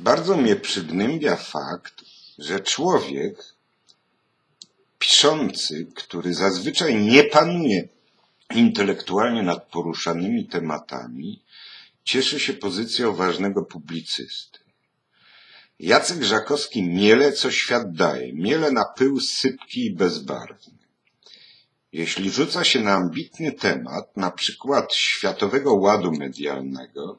Bardzo mnie przygnębia fakt, że człowiek piszący, który zazwyczaj nie panuje intelektualnie nad poruszanymi tematami, cieszy się pozycją ważnego publicysty. Jacek Żakowski miele, co świat daje, miele na pył sypki i bezbarwny. Jeśli rzuca się na ambitny temat, na przykład światowego ładu medialnego,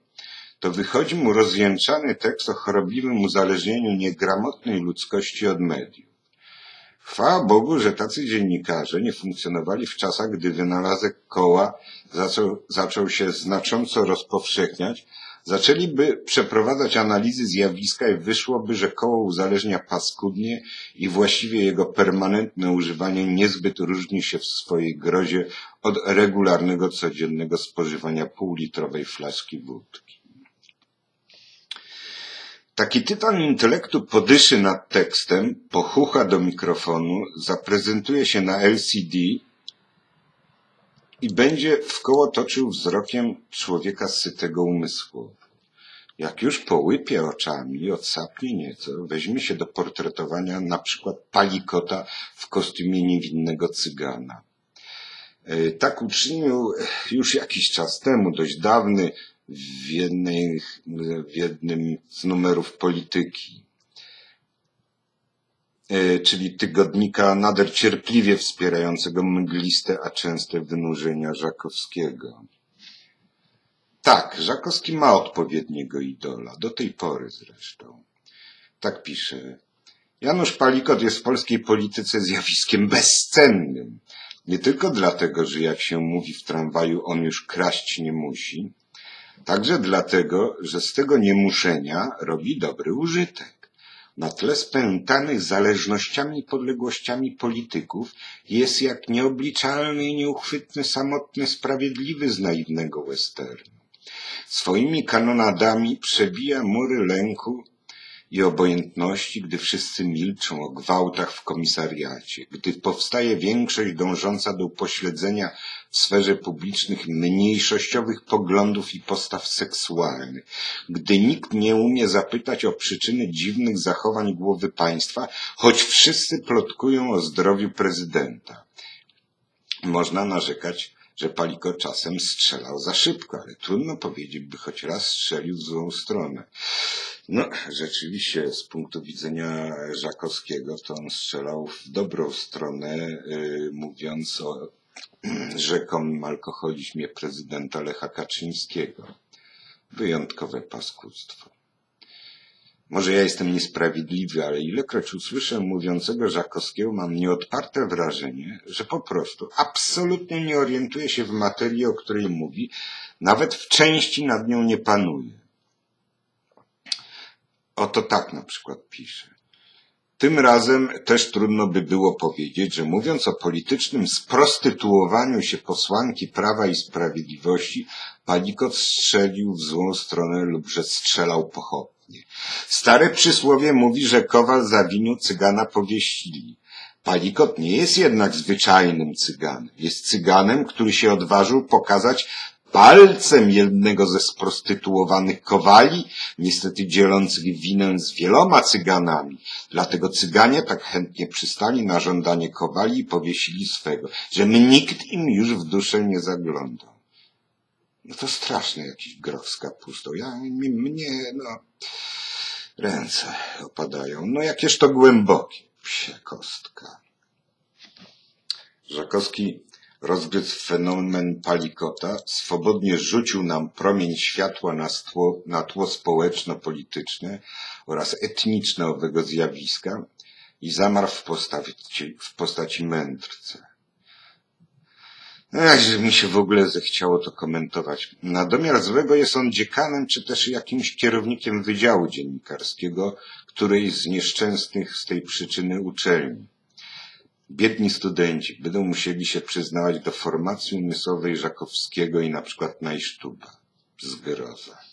to wychodzi mu rozjęczany tekst o chorobliwym uzależnieniu niegramotnej ludzkości od mediów. Chwała Bogu, że tacy dziennikarze nie funkcjonowali w czasach, gdy wynalazek koła zaczął, zaczął się znacząco rozpowszechniać, zaczęliby przeprowadzać analizy zjawiska i wyszłoby, że koło uzależnia paskudnie i właściwie jego permanentne używanie niezbyt różni się w swojej grozie od regularnego codziennego spożywania półlitrowej flaszki wódki. Taki tytan intelektu podyszy nad tekstem, pochucha do mikrofonu, zaprezentuje się na LCD i będzie wkoło toczył wzrokiem człowieka sytego umysłowo. Jak już połypie oczami, odsapnie nieco, weźmie się do portretowania na przykład palikota w kostiumie niewinnego cygana. E, Tak uczynił już jakiś czas temu, dość dawny, w, jednej, w jednym z numerów polityki, e, czyli tygodnika nader cierpliwie wspierającego mgliste, a częste wynurzenia Żakowskiego. Tak, Żakowski ma odpowiedniego idola, do tej pory zresztą. Tak pisze. Janusz Palikot jest w polskiej polityce zjawiskiem bezcennym. Nie tylko dlatego, że jak się mówi w tramwaju, on już kraść nie musi, Także dlatego, że z tego niemuszenia robi dobry użytek. Na tle spętanych zależnościami i podległościami polityków jest jak nieobliczalny i nieuchwytny, samotny, sprawiedliwy z naiwnego westernu. Swoimi kanonadami przebija mury lęku i obojętności, gdy wszyscy milczą o gwałtach w komisariacie, gdy powstaje większość dążąca do upośledzenia w sferze publicznych mniejszościowych poglądów i postaw seksualnych, gdy nikt nie umie zapytać o przyczyny dziwnych zachowań głowy państwa, choć wszyscy plotkują o zdrowiu prezydenta. Można narzekać, że Paliko czasem strzelał za szybko, ale trudno powiedzieć, by choć raz strzelił w złą stronę. No, rzeczywiście, z punktu widzenia Żakowskiego, to on strzelał w dobrą stronę, yy, mówiąc o rzekomym alkoholizmie prezydenta Lecha Kaczyńskiego. Wyjątkowe paskudztwo. Może ja jestem niesprawiedliwy, ale ilekroć usłyszę mówiącego Żakowskiego, mam nieodparte wrażenie, że po prostu absolutnie nie orientuje się w materii, o której mówi, nawet w części nad nią nie panuje. Oto tak na przykład pisze. Tym razem też trudno by było powiedzieć, że mówiąc o politycznym sprostytuowaniu się posłanki Prawa i Sprawiedliwości, Palikot strzelił w złą stronę lub że strzelał pochopnie. Stare przysłowie mówi, że Kowal zawinił cygana powiesili. Palikot nie jest jednak zwyczajnym cyganem. Jest cyganem, który się odważył pokazać palcem jednego ze sprostytuowanych kowali, niestety dzielących winę z wieloma cyganami. Dlatego cyganie tak chętnie przystali na żądanie kowali i powiesili swego, że nikt im już w duszę nie zaglądał. No to straszny jakiś groch z kapustą. Ja, mnie, no, ręce opadają. No jakież to głębokie, psia kostka. Żakowski rozgryzł fenomen Palikota, swobodnie rzucił nam promień światła na, stło, na tło społeczno-polityczne oraz etniczne owego zjawiska i zamarł w postaci, w postaci mędrca. Ech, że mi się w ogóle zechciało to komentować. Na domiar złego jest on dziekanem, czy też jakimś kierownikiem wydziału dziennikarskiego którejś z nieszczęsnych z tej przyczyny uczelni. Biedni studenci będą musieli się przyznawać do formacji umysłowej Żakowskiego i na przykład Najsztuba. Zgroza.